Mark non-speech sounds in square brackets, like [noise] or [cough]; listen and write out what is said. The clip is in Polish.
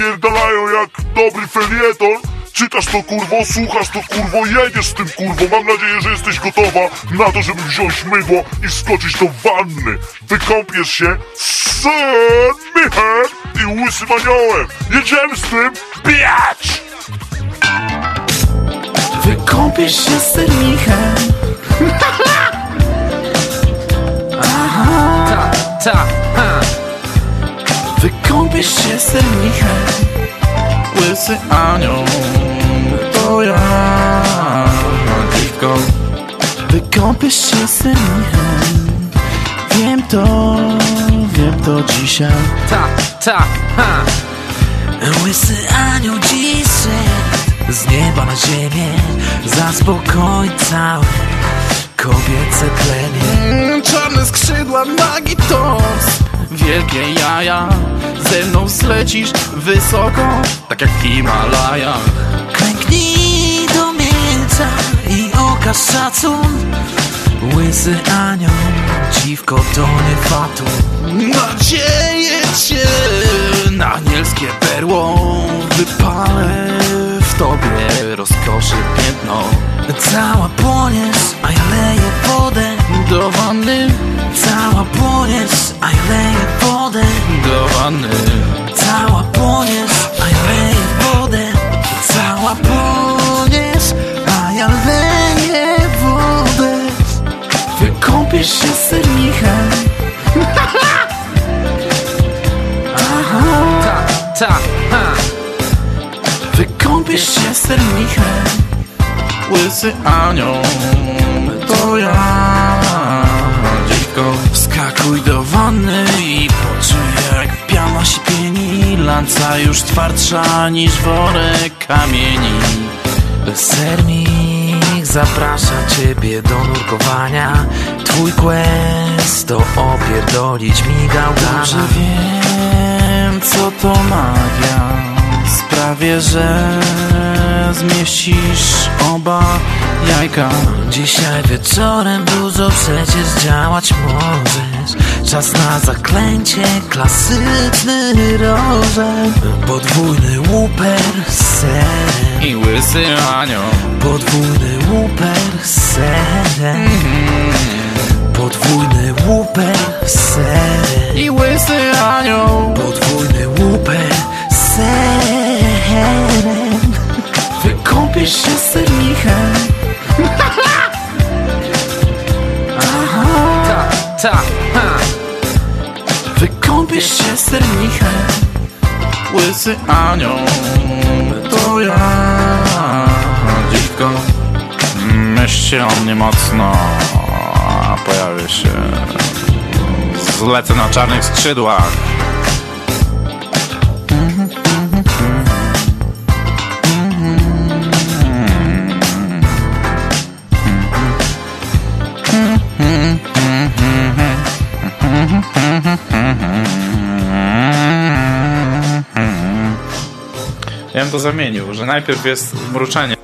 napierdalają jak dobry felieton. Czytasz to kurwo, słuchasz to kurwo, jedziesz z tym kurwo. Mam nadzieję, że jesteś gotowa na to, żeby wziąć mydło i wskoczyć do wanny. Wykąpiesz się z Michem i łysym aniołem. Jedziemy z tym, biać! Wykąpiesz się z sernichem Ta, ta, ha. Wykąpiesz się z sernichem Łysy anioł To ja Dziwko Wykąpiesz się z sernichem Wiem to Wiem to dzisiaj Ta, ta, ha. Łysy anioł dzisiaj Z nieba na ziemię Zaspokoi całe Kobiece plemię Czarne skrzydła magii Wielkie jaja. Ze mną zlecisz wysoko Tak jak w Himalajach. Klęknij do miejsca I okaż szacun. Łysy anioł Dziwko to nie fatum Nadzieję cię Na anielskie perło. Wypalę w tobie rozkoszy piętno. Cała płoniesz, a ja leję wodę. Do wanny Cała płoniesz, a ja leję wodę. Do wanny Cała płoniesz, a ja leję wodę. Cała płoniesz, a ja leję wodę. Wykąpiesz się z sernichem Ta, ta, ha. Wykąpiesz się z sernichem Łysy anioł. To ja Wskakuj do wanny I poczuj jak piana się pieni. Lanca już twardsza niż worek kamieni. Sernik zaprasza ciebie do nurkowania. Twój quest to opierdolić migałkana Dobrze wiem co to magia. Sprawię, że zmieścisz oba jajka. Dzisiaj wieczorem dużo przecież działać możesz Czas na zaklęcie, klasyczny rożek Podwójny łuper serem I łysy anioł. Podwójny łuper z serem Podwójny łuper serem I łysy anioł. Podwójny łuper z serem Wykąpiesz się z sernichem. [laughs] Ta, ta, ha. Z sernichem Łysy anioł To ja. Dziwko Myślcie o mnie mocno A pojawię się. Zlecę na czarnych skrzydłach Ja bym to zamienił, że najpierw jest mruczenie